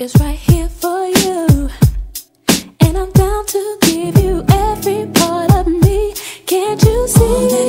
is right here for you. And I'm down to give you every part of me. Can't you see?